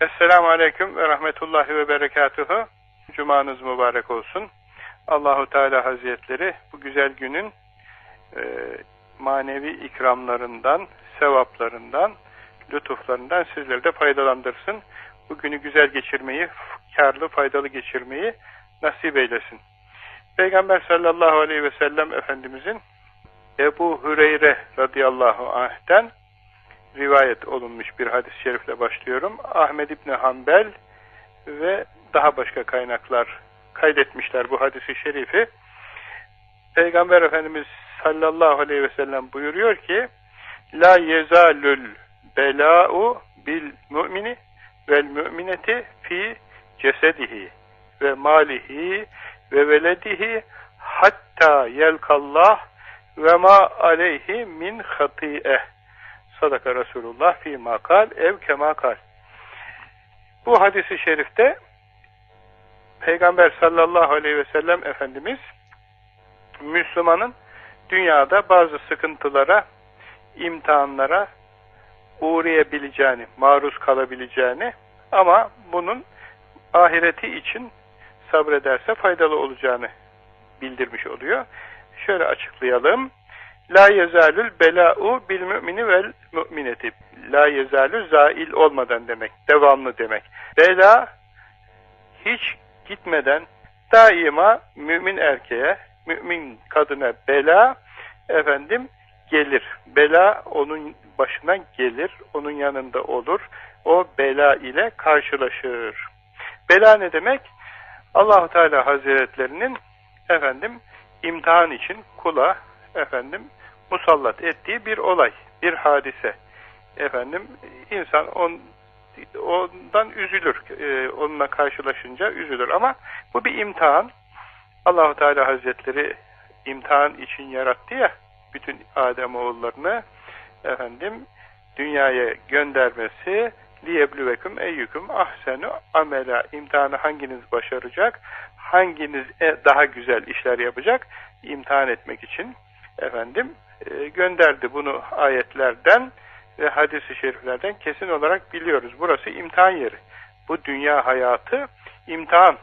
Esselamu Aleyküm ve Rahmetullahi ve Berekatuhu. Cumanız mübarek olsun. Allahu Teala Hazretleri bu güzel günün e, manevi ikramlarından, sevaplarından, lütuflarından sizleri de faydalandırsın. Bugünü güzel geçirmeyi, karlı, faydalı geçirmeyi nasip eylesin. Peygamber sallallahu aleyhi ve sellem Efendimizin Ebu Hüreyre radıyallahu anh'ten rivayet olunmuş bir hadis-i şerifle başlıyorum. Ahmed İbni Hanbel ve daha başka kaynaklar kaydetmişler bu hadisi şerifi. Peygamber Efendimiz sallallahu aleyhi ve sellem buyuruyor ki La yezalül bela'u bil mümini vel mümineti fi cesedihi ve malihi ve veledihi hatta yelkallah ve ma aleyhi min hati'eh sadaka Resulullah fi makal ev kemakal bu hadisi şerifte Peygamber sallallahu aleyhi ve sellem Efendimiz Müslümanın dünyada bazı sıkıntılara, imtihanlara uğrayabileceğini, maruz kalabileceğini ama bunun ahireti için sabrederse faydalı olacağını bildirmiş oluyor. Şöyle açıklayalım. La yezalül bela'u bil mümini vel mümineti. La yezalü zail olmadan demek, devamlı demek. Bela hiç gitmeden daima mümin erkeğe, mümin kadına bela efendim gelir. Bela onun başına gelir, onun yanında olur. O bela ile karşılaşır. Bela ne demek? Allahu Teala Hazretlerinin efendim imtihan için kula efendim musallat ettiği bir olay, bir hadise. Efendim insan on, ondan üzülür. E, onunla karşılaşınca üzülür ama bu bir imtihan. Allahu Teala Hazretleri imtihan için yarattı ya bütün Adem oğullarını efendim dünyaya göndermesi liyeblüveküm eyyüküm ahsenu amela imtihanı hanginiz başaracak hanginiz e, daha güzel işler yapacak imtihan etmek için efendim e, gönderdi bunu ayetlerden ve hadis-i şeriflerden kesin olarak biliyoruz. Burası imtihan yeri. Bu dünya hayatı imtihan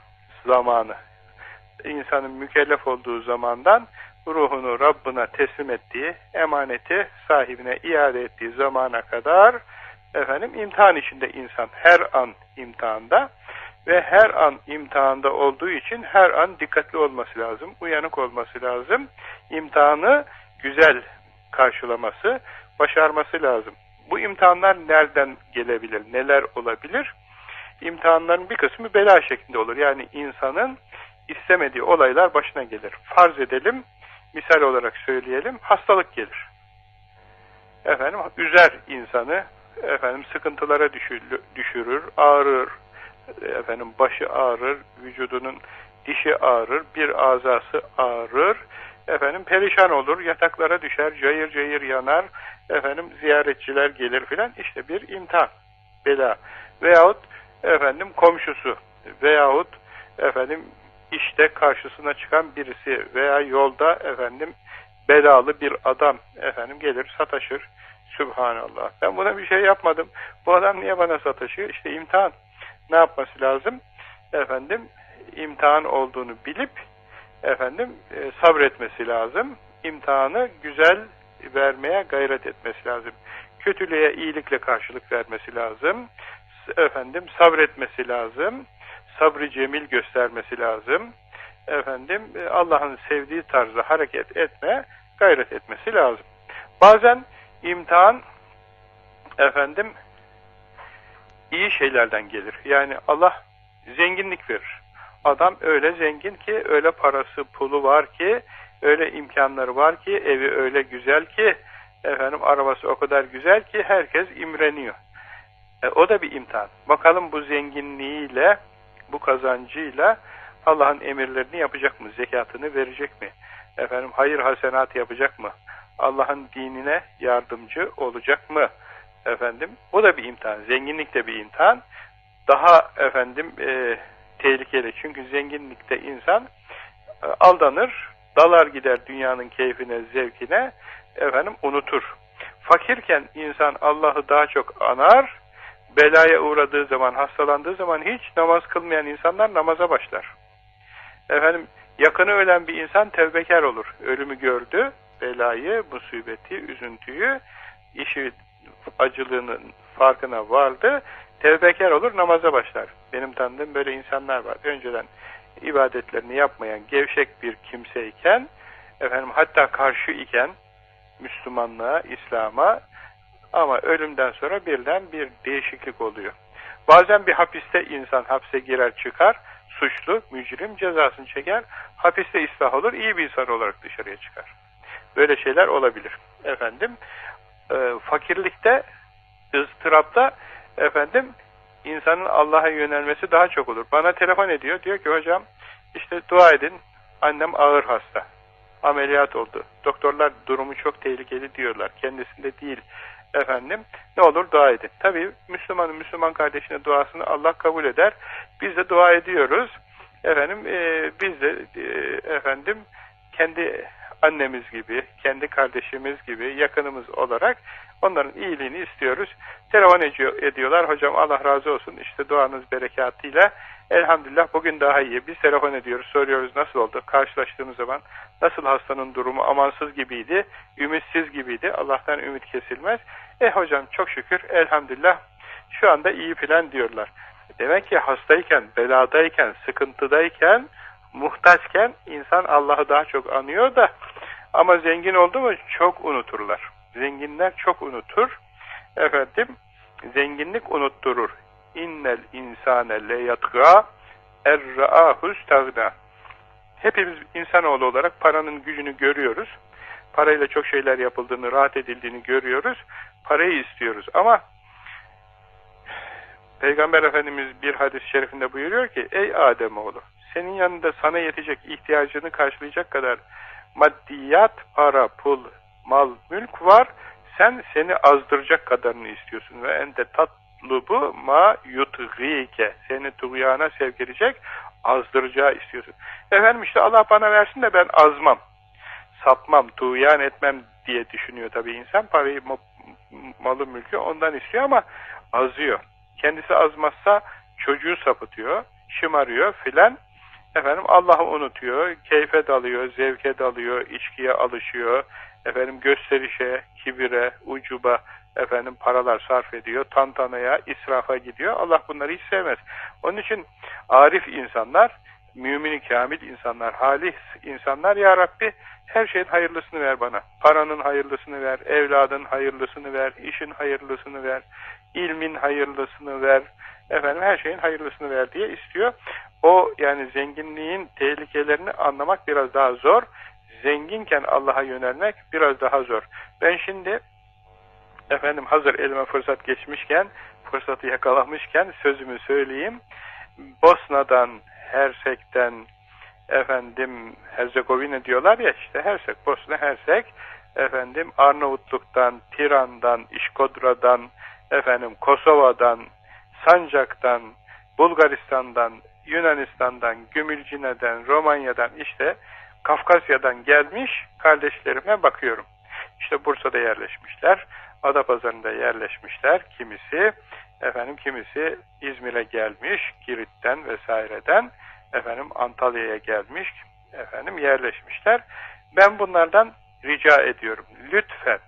zamanı. İnsanın mükellef olduğu zamandan ruhunu Rabbına teslim ettiği, emaneti sahibine iade ettiği zamana kadar efendim imtihan içinde insan her an imtihanda ve her an imtihanda olduğu için her an dikkatli olması lazım, uyanık olması lazım. İmtihanı güzel karşılaması, başarması lazım. Bu imtihanlar nereden gelebilir, neler olabilir? İmtihanların bir kısmı bela şeklinde olur. Yani insanın istemediği olaylar başına gelir. Farz edelim, misal olarak söyleyelim, hastalık gelir. Efendim, üzer insanı, efendim sıkıntılara düşürür, ağrır, efendim başı ağrır, vücudunun dişi ağrır, bir azası ağrır, efendim perişan olur, yataklara düşer, cayır cayır yanar, efendim ziyaretçiler gelir filan. işte bir imtihan, bela. Veyahut efendim komşusu veyahut efendim işte karşısına çıkan birisi veya yolda efendim belalı bir adam efendim gelir sataşır. Sübhanallah. Ben buna bir şey yapmadım. Bu adam niye bana sataşıyor? İşte imtihan. Ne yapması lazım? Efendim imtihan olduğunu bilip efendim e, sabretmesi lazım. İmtihanı güzel vermeye gayret etmesi lazım. Kötülüğe iyilikle karşılık vermesi lazım. Efendim sabretmesi lazım. Sabrı cemil göstermesi lazım. Efendim e, Allah'ın sevdiği tarzda hareket etme gayret etmesi lazım. Bazen imtihan efendim iyi şeylerden gelir. Yani Allah zenginlik verir. Adam öyle zengin ki, öyle parası, pulu var ki, öyle imkanları var ki, evi öyle güzel ki, efendim arabası o kadar güzel ki herkes imreniyor. E, o da bir imtihan. Bakalım bu zenginliğiyle, bu kazancıyla Allah'ın emirlerini yapacak mı? Zekatını verecek mi? Efendim hayır hasenat yapacak mı? Allah'ın dinine yardımcı olacak mı? Efendim bu da bir imtihan. Zenginlik de bir imtihan. Daha efendim e, tehlikeli. Çünkü zenginlikte insan e, aldanır, dalar gider dünyanın keyfine, zevkine, efendim unutur. Fakirken insan Allah'ı daha çok anar, belaya uğradığı zaman, hastalandığı zaman hiç namaz kılmayan insanlar namaza başlar. Efendim, yakını ölen bir insan tevbekar olur. Ölümü gördü, belayı, musibeti, üzüntüyü, işi acılığının farkına vardı. Tevbekar olur, namaza başlar. Benim tanıdığım böyle insanlar var. Önceden ibadetlerini yapmayan gevşek bir kimseyken, efendim hatta karşı iken Müslümanlığa, İslam'a ama ölümden sonra birden bir değişiklik oluyor. Bazen bir hapiste insan hapse girer çıkar, suçlu, mücrim cezasını çeker, hapiste ıslah olur, iyi bir insan olarak dışarıya çıkar. Böyle şeyler olabilir. Efendim, e, fakirlikte, ıstırapta, efendim, insanın Allah'a yönelmesi daha çok olur. Bana telefon ediyor, diyor ki hocam, işte dua edin, annem ağır hasta, ameliyat oldu. Doktorlar durumu çok tehlikeli diyorlar, kendisinde değil efendim ne olur dua edin. Tabi Müslümanın Müslüman kardeşine duasını Allah kabul eder. Biz de dua ediyoruz. Efendim e, biz de e, efendim kendi annemiz gibi, kendi kardeşimiz gibi yakınımız olarak onların iyiliğini istiyoruz. Telefon ediyorlar. Hocam Allah razı olsun. İşte duanız berekatıyla elhamdülillah bugün daha iyi. Biz telefon ediyoruz, soruyoruz nasıl oldu? Karşılaştığımız zaman nasıl hastanın durumu amansız gibiydi, ümitsiz gibiydi. Allah'tan ümit kesilmez. E hocam çok şükür elhamdülillah şu anda iyi filan diyorlar. Demek ki hastayken, beladayken, sıkıntıdayken, muhtaçken insan Allah'ı daha çok anıyor da ama zengin oldu mu çok unuturlar. Zenginler çok unutur. Efendim, zenginlik unutturur. İnnel insane le yatgâ erra'ahu stagna. Hepimiz insanoğlu olarak paranın gücünü görüyoruz. Parayla çok şeyler yapıldığını, rahat edildiğini görüyoruz. Parayı istiyoruz ama Peygamber Efendimiz bir hadis-i şerifinde buyuruyor ki Ey Ademoğlu senin yanında sana yetecek ihtiyacını karşılayacak kadar maddiyat, para, pul, mal, mülk var. Sen seni azdıracak kadarını istiyorsun. Ve ente tatlubu ma yutgike. Seni tuğyana sevk edecek, azdıracağı istiyorsun. Efendim işte Allah bana versin de ben azmam. Sapmam, tuğyan etmem diye düşünüyor tabii insan. Parayı, malı, mülkü ondan istiyor ama azıyor. Kendisi azmazsa çocuğu sapıtıyor, şımarıyor filan. Efendim Allah'ı unutuyor, keyfe dalıyor, zevke dalıyor, içkiye alışıyor, efendim gösterişe, kibire, ucuba efendim paralar sarf ediyor, tantanaya, israfa gidiyor. Allah bunları hiç sevmez. Onun için arif insanlar, mümin kamil insanlar, halis insanlar ya Rabbi her şeyin hayırlısını ver bana. Paranın hayırlısını ver, evladın hayırlısını ver, işin hayırlısını ver, ilmin hayırlısını ver, efendim her şeyin hayırlısını ver diye istiyor. O yani zenginliğin tehlikelerini anlamak biraz daha zor. Zenginken Allah'a yönelmek biraz daha zor. Ben şimdi efendim hazır elime fırsat geçmişken, fırsatı yakalamışken sözümü söyleyeyim. Bosna'dan, Hersek'ten, efendim Herzegovina diyorlar ya işte Hersek, Bosna Hersek, efendim Arnavutluk'tan, Tiran'dan, İşkodra'dan, efendim Kosova'dan, Sancak'tan, Bulgaristan'dan, Yunanistan'dan, Gümülcine'den, Romanya'dan işte Kafkasya'dan gelmiş kardeşlerime bakıyorum. İşte Bursa'da yerleşmişler, Adapazarı'nda yerleşmişler kimisi, efendim kimisi İzmir'e gelmiş, Girit'ten vesaireden, efendim Antalya'ya gelmiş, efendim yerleşmişler. Ben bunlardan rica ediyorum. Lütfen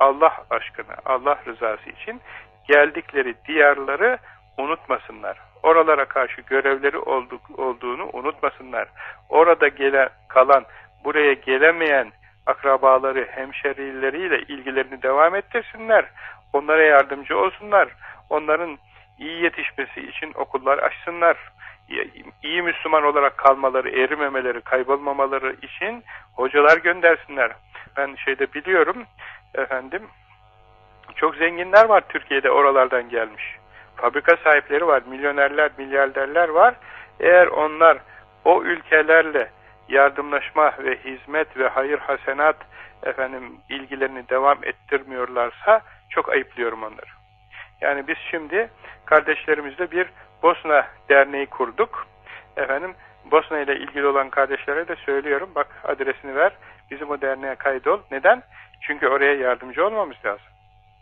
Allah aşkına, Allah rızası için geldikleri diyarları unutmasınlar. Oralara karşı görevleri olduk, olduğunu unutmasınlar. Orada gelen, kalan, buraya gelemeyen akrabaları, hemşerileriyle ilgilerini devam ettirsinler. Onlara yardımcı olsunlar. Onların iyi yetişmesi için okullar açsınlar. İyi Müslüman olarak kalmaları, erimemeleri, kaybolmamaları için hocalar göndersinler. Ben şeyde biliyorum, efendim, çok zenginler var Türkiye'de oralardan gelmiş. Fabrika sahipleri var, milyonerler, milyarderler var. Eğer onlar o ülkelerle yardımlaşma ve hizmet ve hayır hasenat efendim ilgilerini devam ettirmiyorlarsa çok ayıplıyorum onları. Yani biz şimdi kardeşlerimizle bir Bosna Derneği kurduk. Efendim Bosna ile ilgili olan kardeşlere de söylüyorum. Bak adresini ver. Bizim o derneğe kaydol. Neden? Çünkü oraya yardımcı olmamız lazım.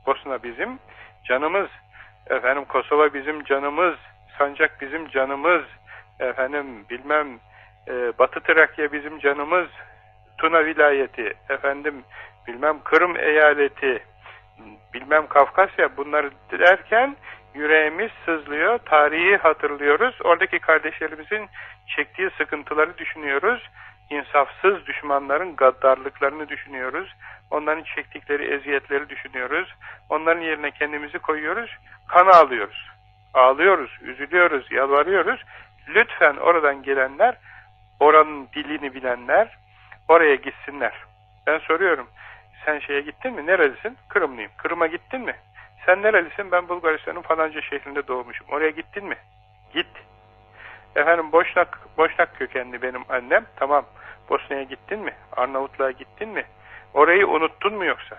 Bosna bizim canımız. Efendim Kosova bizim canımız, Sancak bizim canımız, efendim bilmem e, Batı Trakya bizim canımız, Tuna vilayeti, efendim bilmem Kırım eyaleti, bilmem Kafkasya bunları derken yüreğimiz sızlıyor, tarihi hatırlıyoruz, oradaki kardeşlerimizin çektiği sıkıntıları düşünüyoruz, insafsız düşmanların gaddarlıklarını düşünüyoruz, onların çektikleri eziyetleri düşünüyoruz, onların yerine kendimizi koyuyoruz, kan ağlıyoruz, ağlıyoruz, üzülüyoruz, yalvarıyoruz. Lütfen oradan gelenler, oranın dilini bilenler, oraya gitsinler. Ben soruyorum, sen şeye gittin mi? Nerelisin? Kırımlıyım. Kırım'a gittin mi? Sen nerelisin? Ben Bulgaristan'ın falanca şehrinde doğmuşum. Oraya gittin mi? Git. Efendim Boşnak, Boşnak kökenli benim annem. Tamam. Bosna'ya gittin mi? Arnavutluğa gittin mi? Orayı unuttun mu yoksa?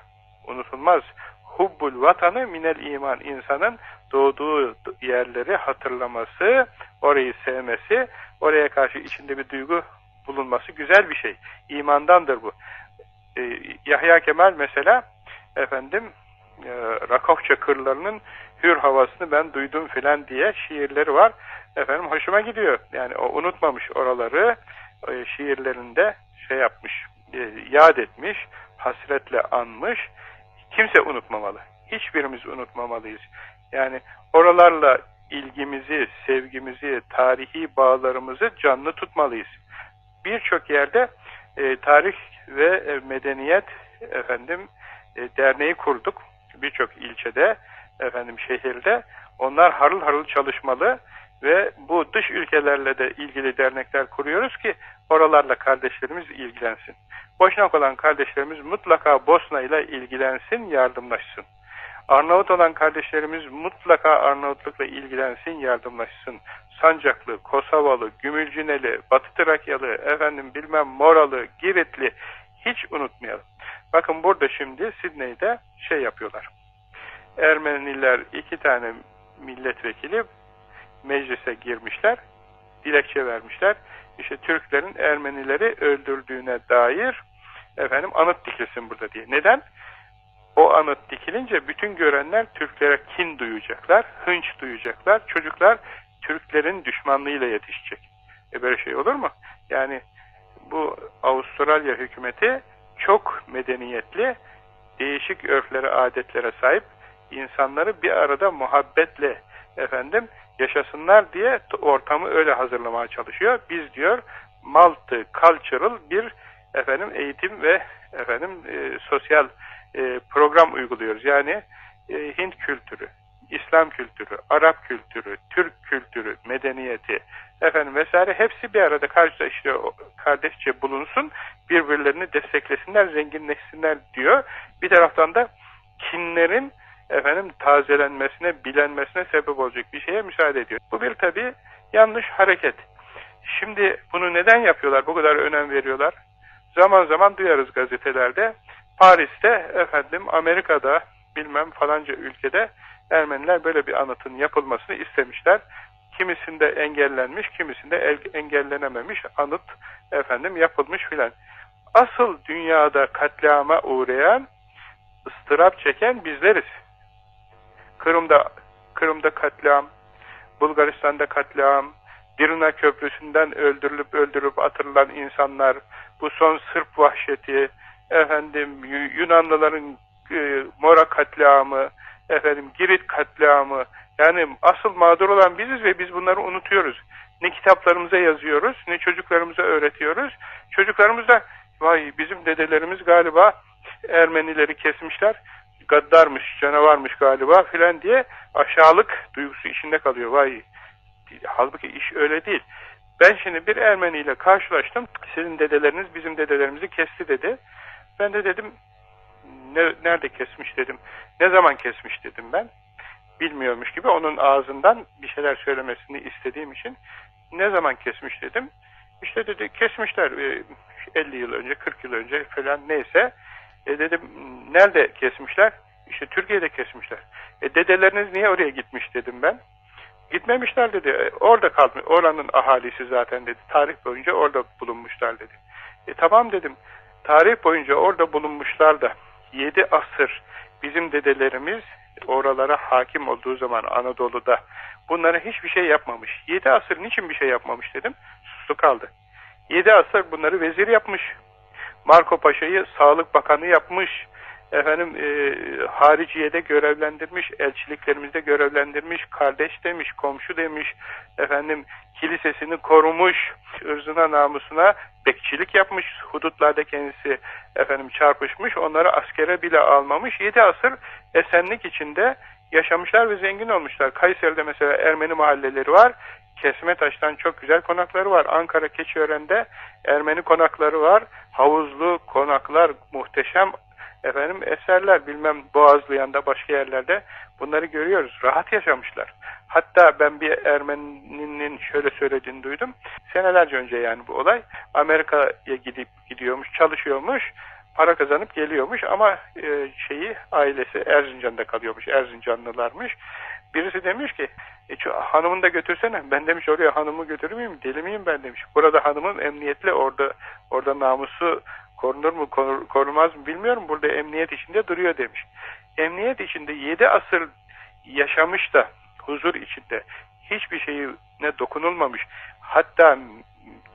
Unutulmaz. Hubbul vatanı minel iman. insanın doğduğu yerleri hatırlaması, orayı sevmesi, oraya karşı içinde bir duygu bulunması güzel bir şey. İmandandır bu. Ee, Yahya Kemal mesela efendim e, Rakofça kırlarının hür havasını ben duydum filan diye şiirleri var. Efendim hoşuma gidiyor. Yani o unutmamış oraları e, şiirlerinde şey yapmış, e, yad etmiş, hasretle anmış. Kimse unutmamalı. Hiçbirimiz unutmamalıyız. Yani oralarla ilgimizi, sevgimizi, tarihi bağlarımızı canlı tutmalıyız. Birçok yerde e, tarih ve e, medeniyet efendim e, derneği kurduk. Birçok ilçede, efendim şehirde. Onlar harıl harıl çalışmalı ve bu dış ülkelerle de ilgili dernekler kuruyoruz ki oralarla kardeşlerimiz ilgilensin. Boşnak olan kardeşlerimiz mutlaka Bosna ile ilgilensin, yardımlaşsın. Arnavut olan kardeşlerimiz mutlaka Arnavutlukla ilgilensin, yardımlaşsın. Sancaklı, Kosovalı, Gümülcineli, Batı Trakyalı, efendim bilmem Moralı, Giritli hiç unutmayalım. Bakın burada şimdi Sidney'de şey yapıyorlar. Ermeniler iki tane milletvekili meclise girmişler, dilekçe vermişler. İşte Türklerin Ermenileri öldürdüğüne dair efendim anıt dikilsin burada diye. Neden? O anıt dikilince bütün görenler Türklere kin duyacaklar, hınç duyacaklar. Çocuklar Türklerin düşmanlığıyla yetişecek. E böyle şey olur mu? Yani bu Avustralya hükümeti çok medeniyetli, değişik örflere, adetlere sahip insanları bir arada muhabbetle efendim yaşasınlar diye ortamı öyle hazırlamaya çalışıyor. Biz diyor multi cultural bir efendim eğitim ve efendim e, sosyal e, program uyguluyoruz. Yani e, Hint kültürü, İslam kültürü, Arap kültürü, Türk kültürü, medeniyeti, efendim vesaire hepsi bir arada karşıda işte kardeşçe bulunsun, birbirlerini desteklesinler, zenginleşsinler diyor. Bir taraftan da kinlerin efendim tazelenmesine, bilenmesine sebep olacak bir şeye müsaade ediyor. Bu bir tabi yanlış hareket. Şimdi bunu neden yapıyorlar, bu kadar önem veriyorlar? Zaman zaman duyarız gazetelerde. Paris'te, efendim Amerika'da, bilmem falanca ülkede Ermeniler böyle bir anıtın yapılmasını istemişler. Kimisinde engellenmiş, kimisinde engellenememiş anıt efendim yapılmış filan. Asıl dünyada katliama uğrayan, ıstırap çeken bizleriz. Kırım'da Kırım'da katliam, Bulgaristan'da katliam, Dirna Köprüsü'nden öldürülüp öldürüp atırılan insanlar, bu son Sırp vahşeti, efendim Yunanlıların e, Mora katliamı, efendim Girit katliamı, yani asıl mağdur olan biziz ve biz bunları unutuyoruz. Ne kitaplarımıza yazıyoruz, ne çocuklarımıza öğretiyoruz. Çocuklarımız da, vay bizim dedelerimiz galiba Ermenileri kesmişler, gaddarmış, canavarmış galiba filan diye aşağılık duygusu içinde kalıyor. Vay, halbuki iş öyle değil. Ben şimdi bir Ermeni ile karşılaştım. Sizin dedeleriniz bizim dedelerimizi kesti dedi. Ben de dedim ne, nerede kesmiş dedim. Ne zaman kesmiş dedim ben. Bilmiyormuş gibi onun ağzından bir şeyler söylemesini istediğim için ne zaman kesmiş dedim. İşte dedi kesmişler 50 e, yıl önce 40 yıl önce falan neyse. E dedim nerede kesmişler? İşte Türkiye'de kesmişler. E dedeleriniz niye oraya gitmiş dedim ben. Gitmemişler dedi. E, orada kalmış. Oranın ahalisi zaten dedi. Tarih boyunca orada bulunmuşlar dedi. E tamam dedim. Tarih boyunca orada bulunmuşlar da 7 asır bizim dedelerimiz oralara hakim olduğu zaman Anadolu'da bunlara hiçbir şey yapmamış. Yedi asır niçin bir şey yapmamış dedim. Sustu kaldı. Yedi asır bunları vezir yapmış. Marco Paşa'yı Sağlık Bakanı yapmış efendim e, hariciyede görevlendirmiş, elçiliklerimizde görevlendirmiş, kardeş demiş, komşu demiş, efendim kilisesini korumuş, ırzına namusuna bekçilik yapmış, hudutlarda kendisi efendim çarpışmış, onları askere bile almamış, yedi asır esenlik içinde yaşamışlar ve zengin olmuşlar. Kayseri'de mesela Ermeni mahalleleri var, Kesme taştan çok güzel konakları var. Ankara Keçiören'de Ermeni konakları var. Havuzlu konaklar muhteşem efendim eserler bilmem Boğazlıyan'da başka yerlerde bunları görüyoruz. Rahat yaşamışlar. Hatta ben bir Ermeninin şöyle söylediğini duydum. Senelerce önce yani bu olay. Amerika'ya gidip gidiyormuş, çalışıyormuş, para kazanıp geliyormuş ama e, şeyi ailesi Erzincan'da kalıyormuş. Erzincanlılarmış. Birisi demiş ki e, şu, hanımını da götürsene. Ben demiş oraya hanımı götürür müyüm? Deli miyim ben demiş. Burada hanımım emniyetle orada orada namusu korunur mu korunmaz mı bilmiyorum. Burada emniyet içinde duruyor demiş. Emniyet içinde yedi asır yaşamış da huzur içinde hiçbir şeyine dokunulmamış. Hatta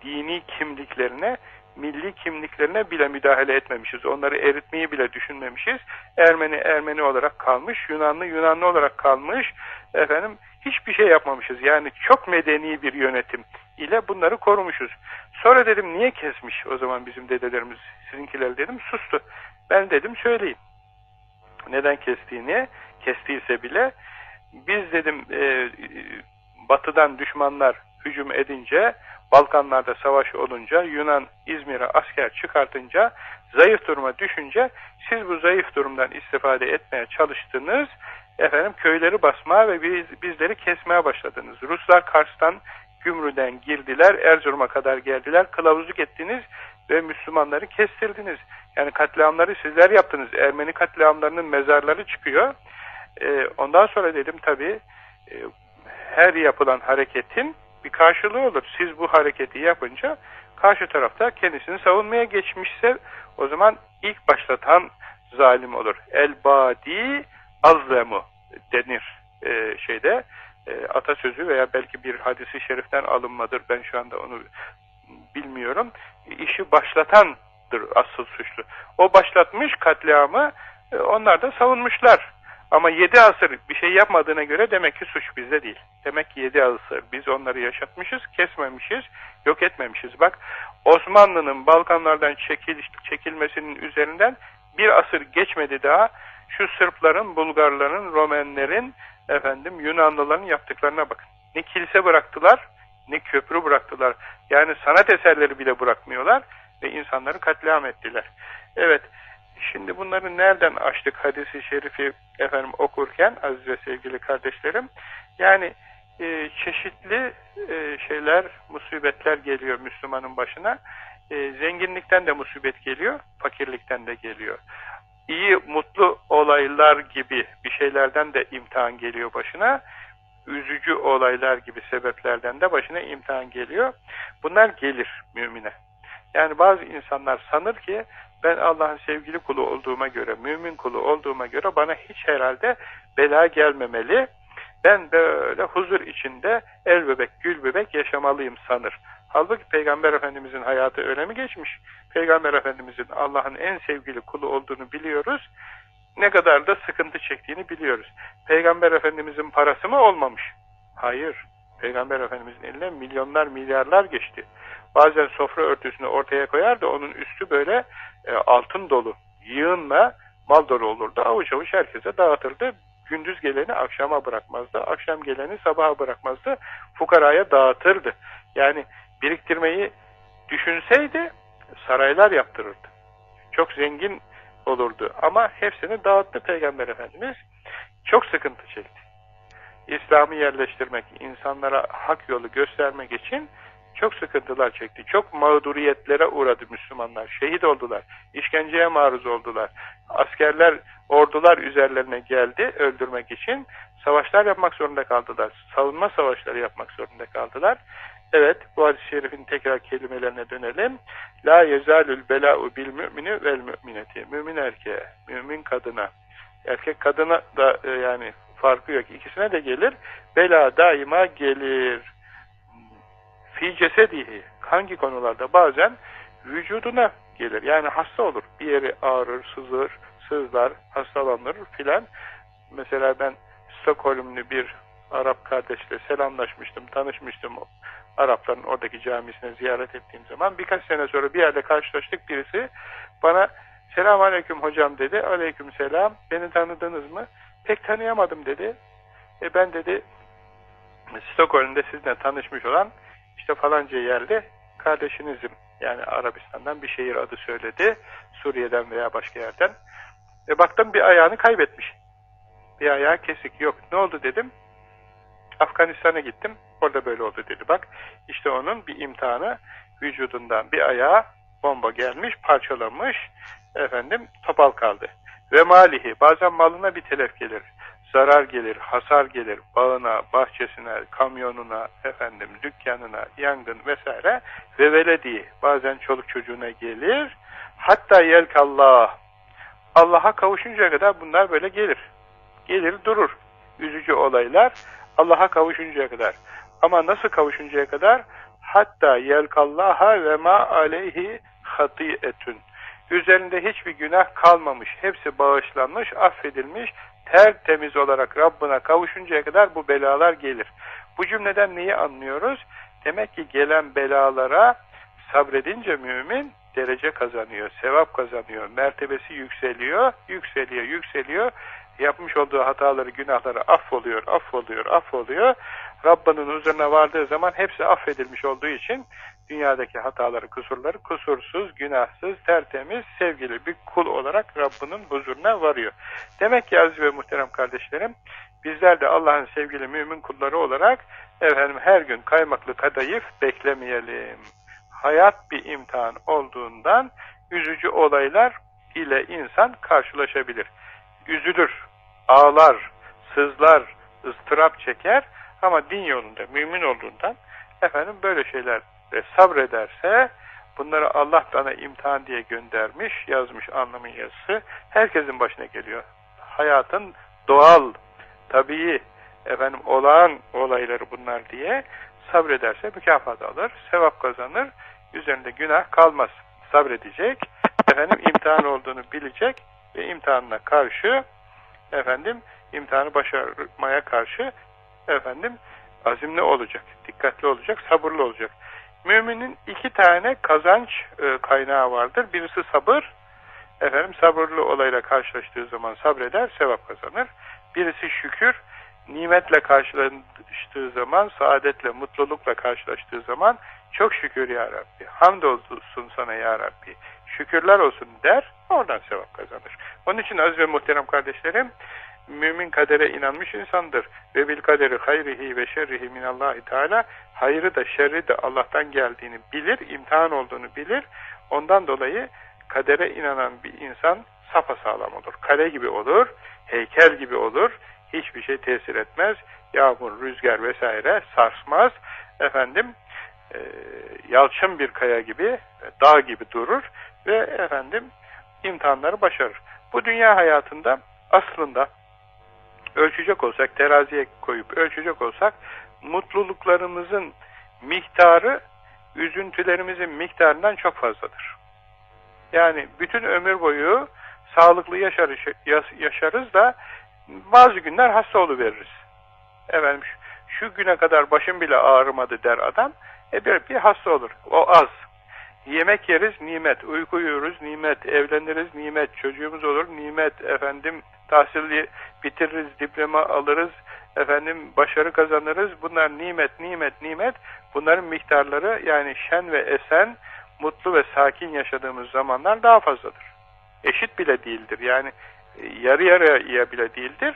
dini kimliklerine milli kimliklerine bile müdahale etmemişiz. Onları eritmeyi bile düşünmemişiz. Ermeni Ermeni olarak kalmış, Yunanlı Yunanlı olarak kalmış. Efendim hiçbir şey yapmamışız. Yani çok medeni bir yönetim ile bunları korumuşuz. Sonra dedim niye kesmiş o zaman bizim dedelerimiz sizinkiler dedim sustu. Ben dedim söyleyeyim. Neden kestiğini kestiyse bile biz dedim e, batıdan düşmanlar hücum edince Balkanlarda savaş olunca Yunan İzmir'e asker çıkartınca zayıf duruma düşünce siz bu zayıf durumdan istifade etmeye çalıştınız efendim köyleri basmaya ve biz, bizleri kesmeye başladınız. Ruslar Kars'tan Gümrü'den girdiler, Erzurum'a kadar geldiler, kılavuzluk ettiniz ve Müslümanları kestirdiniz. Yani katliamları sizler yaptınız. Ermeni katliamlarının mezarları çıkıyor. E, ondan sonra dedim tabii e, her yapılan hareketin bir karşılığı olur. Siz bu hareketi yapınca karşı tarafta kendisini savunmaya geçmişse o zaman ilk başlatan zalim olur. El-Badi azlemu denir e, şeyde e, atasözü veya belki bir hadisi şeriften alınmadır. Ben şu anda onu bilmiyorum. İşi başlatandır asıl suçlu. O başlatmış katliamı e, onlar da savunmuşlar. Ama yedi asır bir şey yapmadığına göre demek ki suç bizde değil. Demek ki yedi asır biz onları yaşatmışız, kesmemişiz, yok etmemişiz. Bak Osmanlı'nın Balkanlardan çekil, çekilmesinin üzerinden bir asır geçmedi daha şu Sırpların, Bulgarların, Romenlerin, efendim Yunanlıların yaptıklarına bakın. Ne kilise bıraktılar, ne köprü bıraktılar. Yani sanat eserleri bile bırakmıyorlar ve insanları katliam ettiler. Evet, şimdi bunları nereden açtık hadisi şerifi efendim okurken aziz ve sevgili kardeşlerim? Yani e, çeşitli e, şeyler, musibetler geliyor Müslümanın başına. E, zenginlikten de musibet geliyor, fakirlikten de geliyor iyi, mutlu olaylar gibi bir şeylerden de imtihan geliyor başına. Üzücü olaylar gibi sebeplerden de başına imtihan geliyor. Bunlar gelir mümine. Yani bazı insanlar sanır ki ben Allah'ın sevgili kulu olduğuma göre, mümin kulu olduğuma göre bana hiç herhalde bela gelmemeli. Ben böyle huzur içinde el bebek, gül bebek yaşamalıyım sanır. Halbuki Peygamber Efendimizin hayatı öyle mi geçmiş? Peygamber Efendimizin Allah'ın en sevgili kulu olduğunu biliyoruz. Ne kadar da sıkıntı çektiğini biliyoruz. Peygamber Efendimizin parası mı olmamış? Hayır. Peygamber Efendimizin eline milyonlar, milyarlar geçti. Bazen sofra örtüsünü ortaya koyar da onun üstü böyle e, altın dolu, yığınla mal dolu olurdu. Avuç avuç herkese dağıtırdı. Gündüz geleni akşama bırakmazdı. Akşam geleni sabaha bırakmazdı. Fukaraya dağıtırdı. Yani biriktirmeyi düşünseydi saraylar yaptırırdı. Çok zengin olurdu ama hepsini dağıttı Peygamber Efendimiz. Çok sıkıntı çekti. İslam'ı yerleştirmek, insanlara hak yolu göstermek için çok sıkıntılar çekti. Çok mağduriyetlere uğradı Müslümanlar. Şehit oldular. işkenceye maruz oldular. Askerler, ordular üzerlerine geldi öldürmek için. Savaşlar yapmak zorunda kaldılar. Savunma savaşları yapmak zorunda kaldılar. Evet, bu hadis-i şerifin tekrar kelimelerine dönelim. La yezalül bela'u bil mümini vel mümineti. Mümin erkeğe, mümin kadına, Erkek kadına da e, yani farkı yok. İkisine de gelir. Bela daima gelir. Fi cesedihi. Hangi konularda? Bazen vücuduna gelir. Yani hasta olur. Bir yeri ağrır, sızır, sızlar, hastalanır filan. Mesela ben Stockholm'lu bir Arap kardeşle selamlaşmıştım, tanışmıştım. Arapların oradaki camisine ziyaret ettiğim zaman birkaç sene sonra bir yerde karşılaştık birisi bana selam aleyküm hocam dedi. Aleyküm selam. Beni tanıdınız mı? Pek tanıyamadım dedi. E ben dedi Stockholm'de sizinle tanışmış olan işte falanca yerde kardeşinizim. Yani Arabistan'dan bir şehir adı söyledi. Suriye'den veya başka yerden. E baktım bir ayağını kaybetmiş. Bir ayağı kesik. Yok ne oldu dedim. Afganistan'a gittim. Orada böyle oldu dedi. Bak işte onun bir imtihanı vücudundan bir ayağı bomba gelmiş, parçalamış. Efendim topal kaldı. Ve malihi bazen malına bir telef gelir. Zarar gelir, hasar gelir bağına, bahçesine, kamyonuna, efendim dükkanına, yangın vesaire. Ve veledi bazen çoluk çocuğuna gelir. Hatta yelkallah Allah'a kavuşuncaya kadar bunlar böyle gelir. Gelir durur. Üzücü olaylar Allah'a kavuşuncaya kadar. Ama nasıl kavuşuncaya kadar? Hatta yelkallaha ve ma aleyhi hatiyetün. Üzerinde hiçbir günah kalmamış, hepsi bağışlanmış, affedilmiş, tertemiz olarak Rabbına kavuşuncaya kadar bu belalar gelir. Bu cümleden neyi anlıyoruz? Demek ki gelen belalara sabredince mümin derece kazanıyor, sevap kazanıyor, mertebesi yükseliyor, yükseliyor, yükseliyor. Yapmış olduğu hataları, günahları affoluyor, affoluyor, affoluyor. Rabbinin huzuruna vardığı zaman hepsi affedilmiş olduğu için dünyadaki hataları, kusurları kusursuz, günahsız, tertemiz, sevgili bir kul olarak Rabbinin huzuruna varıyor. Demek ki aziz ve muhterem kardeşlerim, bizler de Allah'ın sevgili mümin kulları olarak efendim her gün kaymaklı kadayıf beklemeyelim. Hayat bir imtihan olduğundan üzücü olaylar ile insan karşılaşabilir. Üzülür, ağlar, sızlar, ıstırap çeker ama din yolunda mümin olduğundan efendim böyle şeyler sabrederse bunları Allah bana imtihan diye göndermiş, yazmış anlamın yazısı herkesin başına geliyor. Hayatın doğal, tabii, efendim olağan olayları bunlar diye sabrederse mükafat alır, sevap kazanır, üzerinde günah kalmaz. Sabredecek, efendim imtihan olduğunu bilecek ve imtihanına karşı efendim imtihanı başarmaya karşı efendim azimli olacak, dikkatli olacak, sabırlı olacak. Müminin iki tane kazanç e, kaynağı vardır. Birisi sabır, efendim sabırlı olayla karşılaştığı zaman sabreder, sevap kazanır. Birisi şükür, nimetle karşılaştığı zaman, saadetle, mutlulukla karşılaştığı zaman çok şükür ya Rabbi, hamdolsun sana ya Rabbi, şükürler olsun der, oradan sevap kazanır. Onun için aziz ve muhterem kardeşlerim, mümin kadere inanmış insandır. Ve bil kaderi hayrihi ve şerrihi minallahi teala hayrı da şerri de Allah'tan geldiğini bilir, imtihan olduğunu bilir. Ondan dolayı kadere inanan bir insan sapasağlam olur. Kale gibi olur, heykel gibi olur. Hiçbir şey tesir etmez. Yağmur, rüzgar vesaire sarsmaz. Efendim e, yalçın bir kaya gibi, dağ gibi durur ve efendim imtihanları başarır. Bu dünya hayatında aslında ölçecek olsak, teraziye koyup ölçecek olsak mutluluklarımızın miktarı üzüntülerimizin miktarından çok fazladır. Yani bütün ömür boyu sağlıklı yaşarız, yaşarız da bazı günler hasta oluveririz. Efendim şu güne kadar başım bile ağrımadı der adam. E bir, bir hasta olur. O az. Yemek yeriz nimet, uyku uyuruz nimet, evleniriz nimet, çocuğumuz olur nimet, efendim tahsili bitiririz, diploma alırız, efendim başarı kazanırız. Bunlar nimet, nimet, nimet. Bunların miktarları yani şen ve esen, mutlu ve sakin yaşadığımız zamanlar daha fazladır. Eşit bile değildir. Yani e, yarı yarıya bile değildir.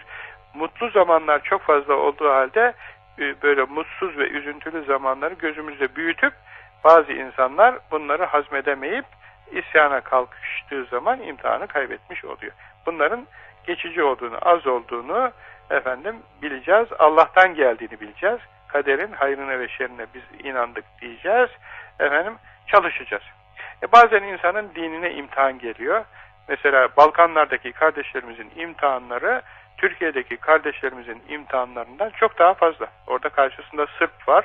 Mutlu zamanlar çok fazla olduğu halde e, böyle mutsuz ve üzüntülü zamanları gözümüzde büyütüp bazı insanlar bunları hazmedemeyip isyana kalkıştığı zaman imtihanı kaybetmiş oluyor. Bunların geçici olduğunu, az olduğunu efendim bileceğiz. Allah'tan geldiğini bileceğiz. Kaderin hayrına ve şerrine biz inandık diyeceğiz. Efendim çalışacağız. E bazen insanın dinine imtihan geliyor. Mesela Balkanlardaki kardeşlerimizin imtihanları Türkiye'deki kardeşlerimizin imtihanlarından çok daha fazla. Orada karşısında Sırp var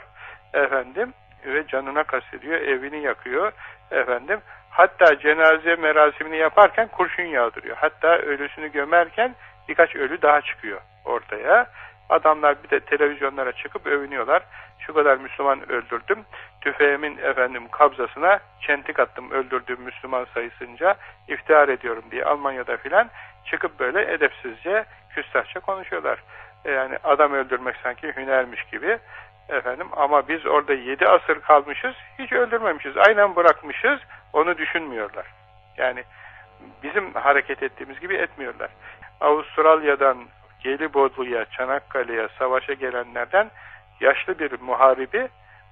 efendim ve canına kastediyor, evini yakıyor efendim. Hatta cenaze merasimini yaparken kurşun yağdırıyor. Hatta ölüsünü gömerken birkaç ölü daha çıkıyor ortaya. Adamlar bir de televizyonlara çıkıp övünüyorlar. Şu kadar Müslüman öldürdüm. Tüfeğimin efendim kabzasına çentik attım öldürdüğüm Müslüman sayısınca iftihar ediyorum diye Almanya'da filan çıkıp böyle edepsizce küstahça konuşuyorlar. E, yani adam öldürmek sanki hünermiş gibi. Efendim ama biz orada yedi asır kalmışız, hiç öldürmemişiz. Aynen bırakmışız, onu düşünmüyorlar. Yani bizim hareket ettiğimiz gibi etmiyorlar. Avustralya'dan Gelibolu'ya, Çanakkale'ye savaşa gelenlerden yaşlı bir muharibi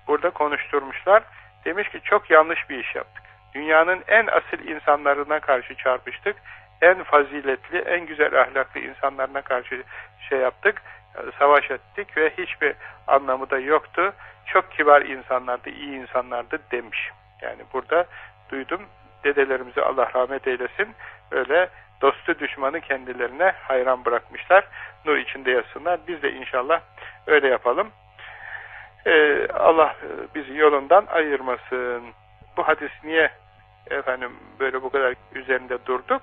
burada konuşturmuşlar. Demiş ki çok yanlış bir iş yaptık. Dünyanın en asil insanlarına karşı çarpıştık. En faziletli, en güzel ahlaklı insanlarına karşı şey yaptık, savaş ettik ve hiçbir anlamı da yoktu. Çok kibar insanlardı, iyi insanlardı demiş. Yani burada duydum, dedelerimizi Allah rahmet eylesin, öyle dostu düşmanı kendilerine hayran bırakmışlar. Nur içinde yatsınlar. Biz de inşallah öyle yapalım. Ee, Allah e, bizi yolundan ayırmasın. Bu hadis niye efendim böyle bu kadar üzerinde durduk?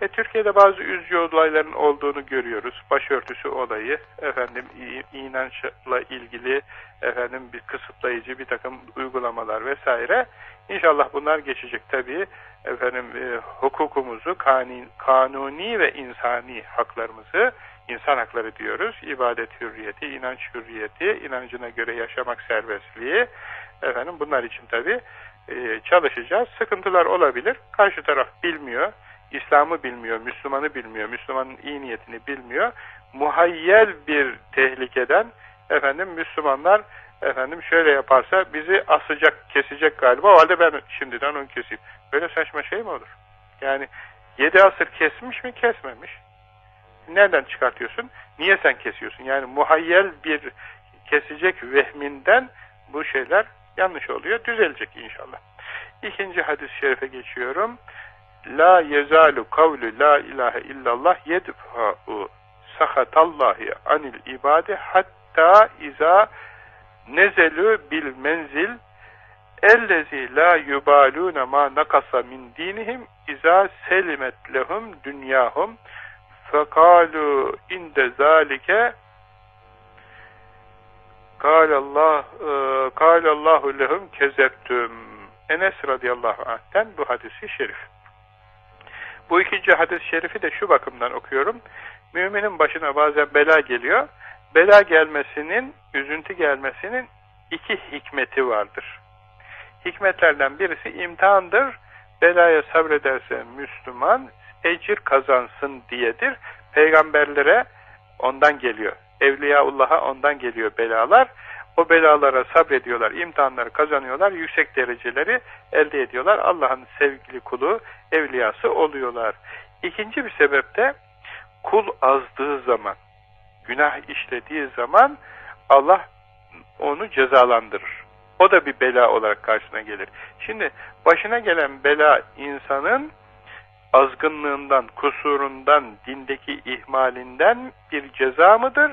E, Türkiye'de bazı üzücü olayların olduğunu görüyoruz. Başörtüsü olayı, efendim inançla ilgili efendim bir kısıtlayıcı bir takım uygulamalar vesaire. İnşallah bunlar geçecek tabii. Efendim e, hukukumuzu, kanun, kanuni ve insani haklarımızı, insan hakları diyoruz. İbadet hürriyeti, inanç hürriyeti, inancına göre yaşamak serbestliği. Efendim bunlar için tabii e, çalışacağız. Sıkıntılar olabilir. Karşı taraf bilmiyor. İslam'ı bilmiyor, Müslüman'ı bilmiyor, Müslüman'ın iyi niyetini bilmiyor. Muhayyel bir tehlikeden efendim Müslümanlar efendim şöyle yaparsa bizi asacak, kesecek galiba. O halde ben şimdiden onu keseyim. Böyle saçma şey mi olur? Yani yedi asır kesmiş mi kesmemiş. Nereden çıkartıyorsun? Niye sen kesiyorsun? Yani muhayyel bir kesecek vehminden bu şeyler yanlış oluyor. Düzelecek inşallah. İkinci hadis-i şerife geçiyorum. La yezalu kavlu la ilahe illallah yedfa'u sahatallahi anil ibade hatta iza nezelu bil menzil ellezi la yubaluna ma nakasa min dinihim iza selimet lehum dünyahum fekalu inde zalike Kâlallah e, Kâlallahu lehum kezeptüm Enes radıyallahu anh'ten bu hadisi şerif. Bu ikinci hadis-i şerifi de şu bakımdan okuyorum. Müminin başına bazen bela geliyor. Bela gelmesinin, üzüntü gelmesinin iki hikmeti vardır. Hikmetlerden birisi imtihandır. Belaya sabrederse Müslüman ecir kazansın diyedir. Peygamberlere ondan geliyor. Evliyaullah'a ondan geliyor belalar. O belalara sabrediyorlar, imtihanları kazanıyorlar, yüksek dereceleri elde ediyorlar. Allah'ın sevgili kulu, evliyası oluyorlar. İkinci bir sebep de kul azdığı zaman, günah işlediği zaman Allah onu cezalandırır. O da bir bela olarak karşısına gelir. Şimdi başına gelen bela insanın azgınlığından, kusurundan, dindeki ihmalinden bir ceza mıdır?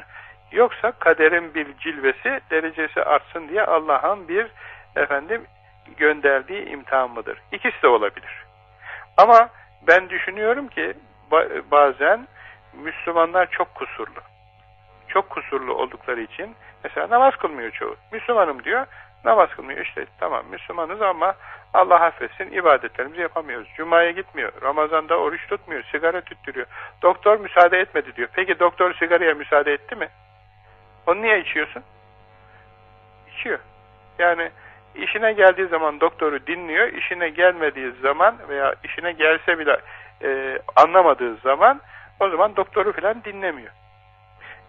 Yoksa kaderin bir cilvesi, derecesi artsın diye Allah'ın bir efendim gönderdiği imtihan mıdır? İkisi de olabilir. Ama ben düşünüyorum ki bazen Müslümanlar çok kusurlu. Çok kusurlu oldukları için mesela namaz kılmıyor çoğu. Müslümanım diyor, namaz kılmıyor. İşte tamam Müslümanız ama Allah affetsin ibadetlerimizi yapamıyoruz. Cuma'ya gitmiyor, Ramazan'da oruç tutmuyor, sigara tüttürüyor. Doktor müsaade etmedi diyor. Peki doktor sigaraya müsaade etti mi? Onu niye içiyorsun? İçiyor. Yani işine geldiği zaman doktoru dinliyor, işine gelmediği zaman veya işine gelse bile e, anlamadığı zaman o zaman doktoru falan dinlemiyor.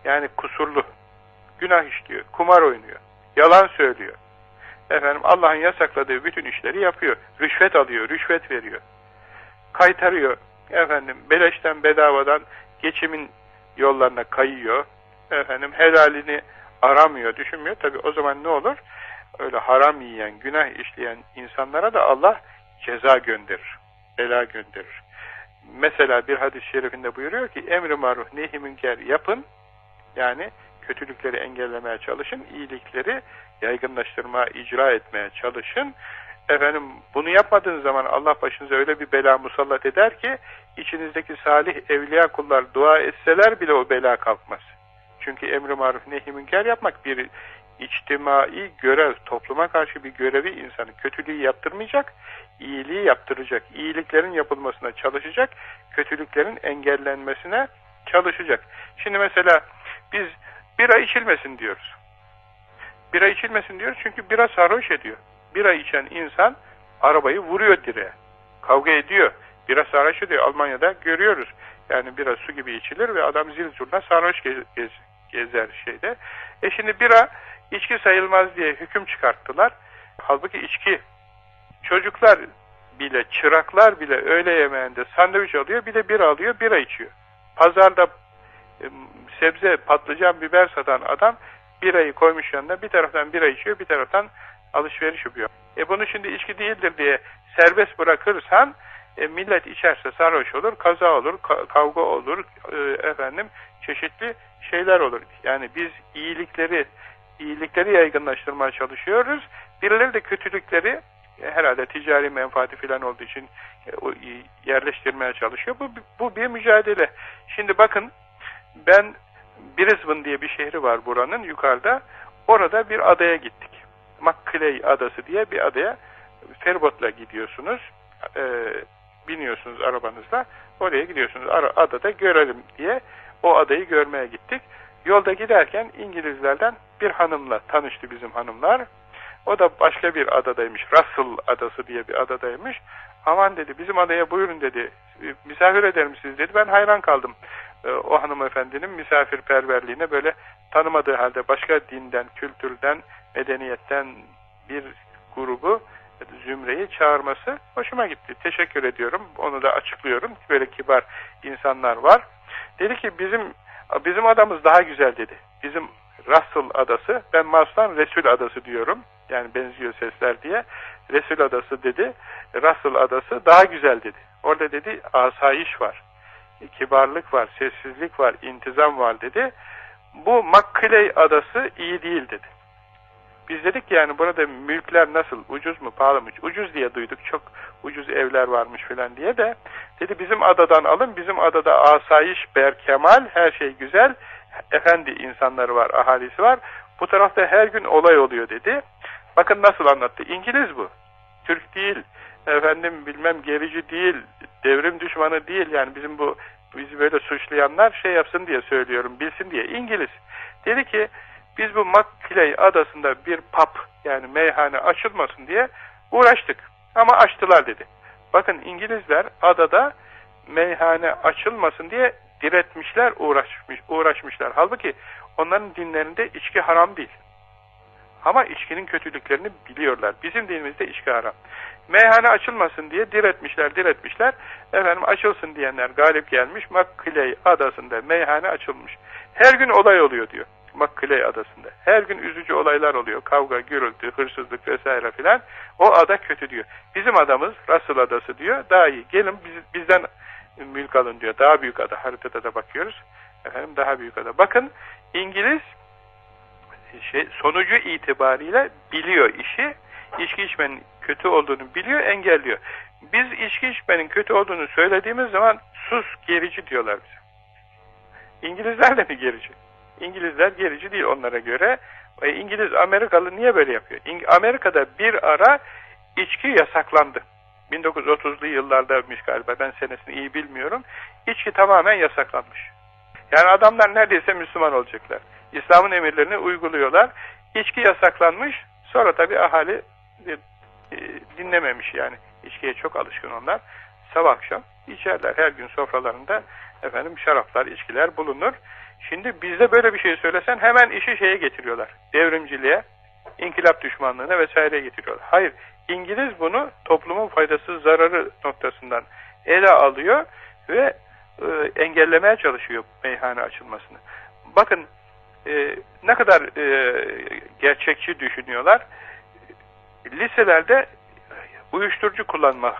Yani kusurlu, günah işliyor, kumar oynuyor, yalan söylüyor. Efendim Allah'ın yasakladığı bütün işleri yapıyor. Rüşvet alıyor, rüşvet veriyor. Kaytarıyor. Efendim beleşten bedavadan geçimin yollarına kayıyor efendim helalini aramıyor, düşünmüyor. Tabi o zaman ne olur? Öyle haram yiyen, günah işleyen insanlara da Allah ceza gönderir, bela gönderir. mesela bir hadis-i şerifinde buyuruyor ki emri maruf nehi münker yapın yani kötülükleri engellemeye çalışın, iyilikleri yaygınlaştırmaya, icra etmeye çalışın. Efendim bunu yapmadığınız zaman Allah başınıza öyle bir bela musallat eder ki içinizdeki salih evliya kullar dua etseler bile o bela kalkmaz. Çünkü emri maruf nehi münker yapmak bir içtimai görev, topluma karşı bir görevi insanın kötülüğü yaptırmayacak, iyiliği yaptıracak, iyiliklerin yapılmasına çalışacak, kötülüklerin engellenmesine çalışacak. Şimdi mesela biz bira içilmesin diyoruz. Bira içilmesin diyoruz çünkü bira sarhoş ediyor. Bira içen insan arabayı vuruyor direğe. Kavga ediyor. Bira sarhoş ediyor. Almanya'da görüyoruz. Yani bira su gibi içilir ve adam zil zurna sarhoş gez, gezer şeyde. E şimdi bira içki sayılmaz diye hüküm çıkarttılar. Halbuki içki çocuklar bile, çıraklar bile öğle yemeğinde sandviç alıyor, bir de bira alıyor, bira içiyor. Pazarda e, sebze, patlıcan, biber satan adam birayı koymuş yanına, bir taraftan bira içiyor, bir taraftan alışveriş yapıyor. E bunu şimdi içki değildir diye serbest bırakırsan, e, millet içerse sarhoş olur, kaza olur, ka kavga olur, e, efendim çeşitli şeyler olur. Yani biz iyilikleri iyilikleri yaygınlaştırmaya çalışıyoruz. Birileri de kötülükleri e, herhalde ticari menfaati falan olduğu için e, yerleştirmeye çalışıyor. Bu, bu bir mücadele. Şimdi bakın ben Brisbane diye bir şehri var buranın yukarıda. Orada bir adaya gittik. McClay adası diye bir adaya feribotla gidiyorsunuz. E, biniyorsunuz arabanızla. Oraya gidiyorsunuz. Adada görelim diye o adayı görmeye gittik. Yolda giderken İngilizlerden bir hanımla tanıştı bizim hanımlar. O da başka bir adadaymış. Russell adası diye bir adadaymış. Aman dedi bizim adaya buyurun dedi. Misafir ederim siz dedi. Ben hayran kaldım. Ee, o hanımefendinin misafirperverliğine böyle tanımadığı halde başka dinden, kültürden, medeniyetten bir grubu zümreyi çağırması hoşuma gitti. Teşekkür ediyorum. Onu da açıklıyorum. Böyle kibar insanlar var. Dedi ki bizim bizim adamız daha güzel dedi. Bizim Russell adası, ben Mars'tan Resul adası diyorum. Yani benziyor sesler diye. Resul adası dedi. Russell adası daha güzel dedi. Orada dedi asayiş var. Kibarlık var, sessizlik var, intizam var dedi. Bu Makkiley adası iyi değil dedi. Biz dedik yani burada mülkler nasıl, ucuz mu, pahalı mı? Ucuz diye duyduk, çok ucuz evler varmış filan diye de. Dedi bizim adadan alın, bizim adada asayiş, berkemal, her şey güzel. Efendi insanları var, ahalisi var. Bu tarafta her gün olay oluyor dedi. Bakın nasıl anlattı. İngiliz bu. Türk değil. Efendim bilmem gerici değil. Devrim düşmanı değil. Yani bizim bu bizi böyle suçlayanlar şey yapsın diye söylüyorum. Bilsin diye. İngiliz. Dedi ki biz bu Makkiley adasında bir pub yani meyhane açılmasın diye uğraştık. Ama açtılar dedi. Bakın İngilizler adada meyhane açılmasın diye diretmişler, uğraşmış, uğraşmışlar. Halbuki onların dinlerinde içki haram değil. Ama içkinin kötülüklerini biliyorlar. Bizim dinimizde içki haram. Meyhane açılmasın diye diretmişler, diretmişler. Efendim açılsın diyenler galip gelmiş. Makkiley adasında meyhane açılmış. Her gün olay oluyor diyor. Makkiley adasında. Her gün üzücü olaylar oluyor. Kavga, gürültü, hırsızlık vesaire filan. O ada kötü diyor. Bizim adamız Russell adası diyor. Daha iyi. Gelin biz, bizden mülk alın diyor. Daha büyük ada. Haritada da bakıyoruz. Efendim daha büyük ada. Bakın İngiliz şey, sonucu itibariyle biliyor işi. İçki içmenin kötü olduğunu biliyor, engelliyor. Biz içki içmenin kötü olduğunu söylediğimiz zaman sus gerici diyorlar bize. İngilizler de mi gerici? İngilizler gerici değil onlara göre. E, İngiliz, Amerikalı niye böyle yapıyor? İng Amerika'da bir ara içki yasaklandı. 1930'lu yıllardaymış galiba. Ben senesini iyi bilmiyorum. İçki tamamen yasaklanmış. Yani adamlar neredeyse Müslüman olacaklar. İslam'ın emirlerini uyguluyorlar. İçki yasaklanmış. Sonra tabi ahali e, e, dinlememiş yani. İçkiye çok alışkın onlar. Sabah akşam içerler. Her gün sofralarında efendim şaraplar, içkiler bulunur. Şimdi bizde böyle bir şey söylesen hemen işi şeye getiriyorlar. Devrimciliğe, inkılap düşmanlığına vesaire getiriyorlar. Hayır, İngiliz bunu toplumun faydası zararı noktasından ele alıyor ve e, engellemeye çalışıyor meyhane açılmasını. Bakın e, ne kadar e, gerçekçi düşünüyorlar. Liselerde uyuşturucu kullanma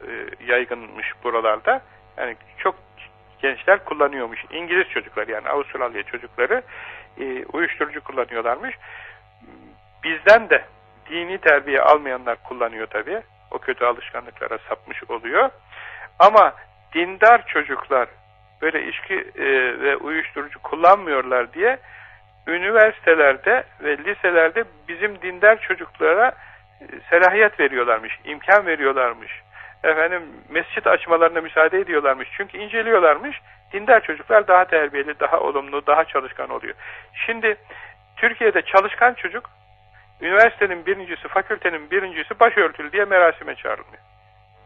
e, yaygınmış buralarda. Yani çok gençler kullanıyormuş. İngiliz çocuklar yani Avustralya çocukları e, uyuşturucu kullanıyorlarmış. Bizden de dini terbiye almayanlar kullanıyor tabii. O kötü alışkanlıklara sapmış oluyor. Ama dindar çocuklar böyle içki e, ve uyuşturucu kullanmıyorlar diye üniversitelerde ve liselerde bizim dindar çocuklara e, selahiyet veriyorlarmış, imkan veriyorlarmış. Efendim mescit açmalarına müsaade ediyorlarmış. Çünkü inceliyorlarmış. Dindar çocuklar daha terbiyeli, daha olumlu, daha çalışkan oluyor. Şimdi Türkiye'de çalışkan çocuk üniversitenin birincisi, fakültenin birincisi başörtülü diye merasime çağrılmıyor.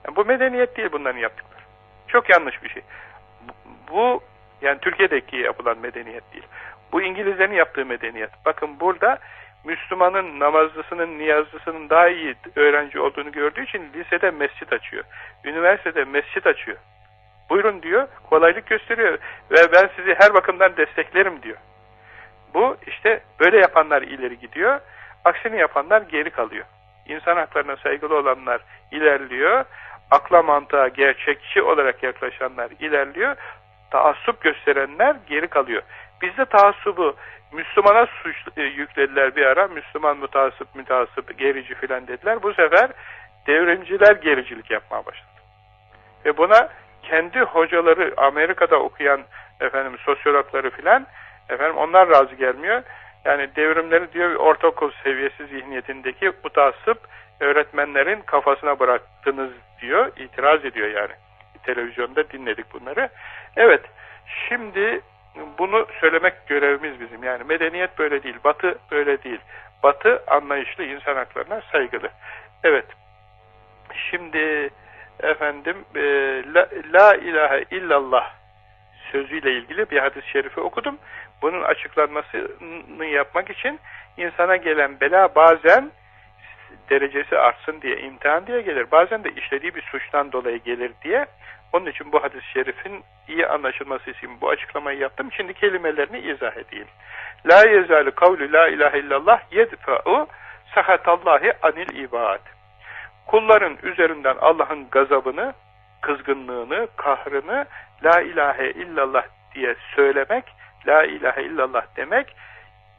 Yani bu medeniyet değil bunların yaptıkları. Çok yanlış bir şey. Bu yani Türkiye'deki yapılan medeniyet değil. Bu İngilizlerin yaptığı medeniyet. Bakın burada Müslümanın namazlısının, niyazlısının daha iyi öğrenci olduğunu gördüğü için lisede mescit açıyor. Üniversitede mescit açıyor. Buyurun diyor, kolaylık gösteriyor ve ben sizi her bakımdan desteklerim diyor. Bu işte böyle yapanlar ileri gidiyor, aksini yapanlar geri kalıyor. İnsan haklarına saygılı olanlar ilerliyor, akla mantığa gerçekçi olarak yaklaşanlar ilerliyor, taassup gösterenler geri kalıyor. Bizde taassubu Müslümana suç e, yüklediler bir ara. Müslüman mutasip, mütasip, gerici filan dediler. Bu sefer devrimciler gericilik yapmaya başladı. Ve buna kendi hocaları Amerika'da okuyan efendim sosyologları filan efendim onlar razı gelmiyor. Yani devrimleri diyor ortaokul seviyesi zihniyetindeki mutasip öğretmenlerin kafasına bıraktınız diyor. itiraz ediyor yani. Televizyonda dinledik bunları. Evet. Şimdi bunu söylemek görevimiz bizim. Yani medeniyet böyle değil, batı böyle değil. Batı anlayışlı insan haklarına saygılı. Evet. Şimdi efendim e, la, la ilahe illallah sözüyle ilgili bir hadis-i şerifi okudum. Bunun açıklanmasını yapmak için insana gelen bela bazen derecesi artsın diye, imtihan diye gelir. Bazen de işlediği bir suçtan dolayı gelir diye onun için bu hadis-i şerifin iyi anlaşılması için bu açıklamayı yaptım. Şimdi kelimelerini izah edeyim. La yezalu kavlu la ilahe illallah yedfa'u sahatallahi anil ibad. Kulların üzerinden Allah'ın gazabını, kızgınlığını, kahrını la ilahe illallah diye söylemek, la ilahe illallah demek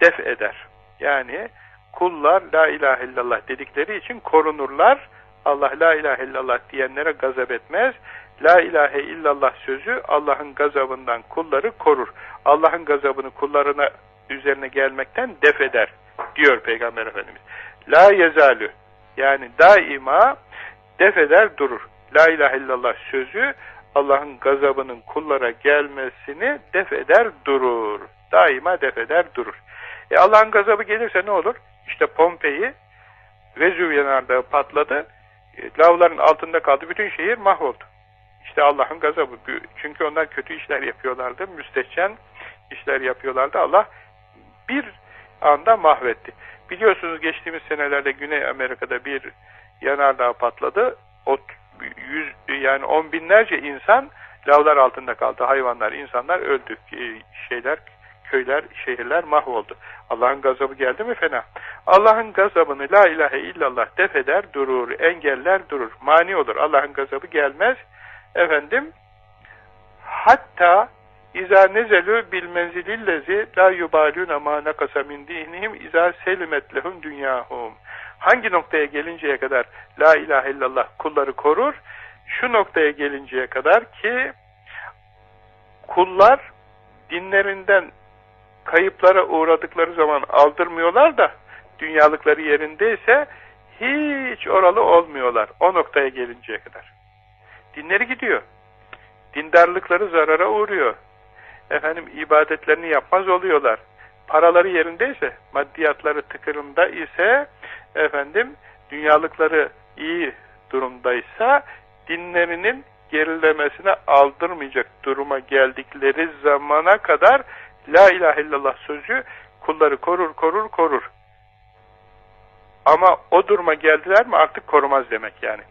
def eder. Yani kullar la ilahe illallah dedikleri için korunurlar. Allah la ilahe illallah diyenlere gazap etmez. La ilahe illallah sözü Allah'ın gazabından kulları korur. Allah'ın gazabını kullarına üzerine gelmekten def eder diyor Peygamber Efendimiz. La yezalü yani daima def eder durur. La ilahe illallah sözü Allah'ın gazabının kullara gelmesini def eder durur. Daima def eder durur. E Allah'ın gazabı gelirse ne olur? İşte Pompei Vezüv yanardağı patladı. E, lavların altında kaldı. Bütün şehir mahvoldu. İşte Allah'ın gazabı. Çünkü onlar kötü işler yapıyorlardı. Müstehcen işler yapıyorlardı. Allah bir anda mahvetti. Biliyorsunuz geçtiğimiz senelerde Güney Amerika'da bir yanardağ patladı. O yüz, yani on binlerce insan lavlar altında kaldı. Hayvanlar, insanlar öldü. Şeyler, köyler, şehirler mahvoldu. Allah'ın gazabı geldi mi fena. Allah'ın gazabını la ilahe illallah def eder, durur, engeller, durur. Mani olur. Allah'ın gazabı gelmez efendim hatta İza nezelü bil menzilillezi la yubaluna ma nakasa min dinihim iza selimet lehum dünyahum. Hangi noktaya gelinceye kadar la ilahe illallah kulları korur? Şu noktaya gelinceye kadar ki kullar dinlerinden kayıplara uğradıkları zaman aldırmıyorlar da dünyalıkları yerindeyse hiç oralı olmuyorlar. O noktaya gelinceye kadar. Dinleri gidiyor. Dindarlıkları zarara uğruyor. Efendim ibadetlerini yapmaz oluyorlar. Paraları yerindeyse, maddiyatları tıkırında ise efendim dünyalıkları iyi durumdaysa dinlerinin gerilemesine aldırmayacak duruma geldikleri zamana kadar La ilahe illallah sözü kulları korur korur korur. Ama o duruma geldiler mi artık korumaz demek yani.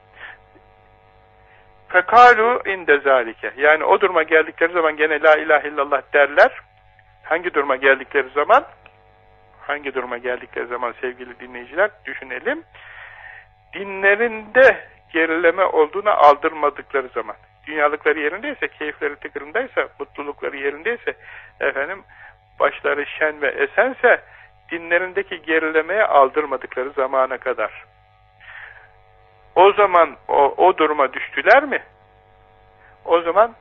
Fekalu inde zalike. Yani o duruma geldikleri zaman gene la ilahe illallah derler. Hangi duruma geldikleri zaman? Hangi duruma geldikleri zaman sevgili dinleyiciler düşünelim. Dinlerinde gerileme olduğunu aldırmadıkları zaman. dünyalıkları yerindeyse, keyifleri tıkırındaysa, mutlulukları yerindeyse, efendim başları şen ve esense, dinlerindeki gerilemeye aldırmadıkları zamana kadar. O zaman o, o duruma düştüler mi? O zaman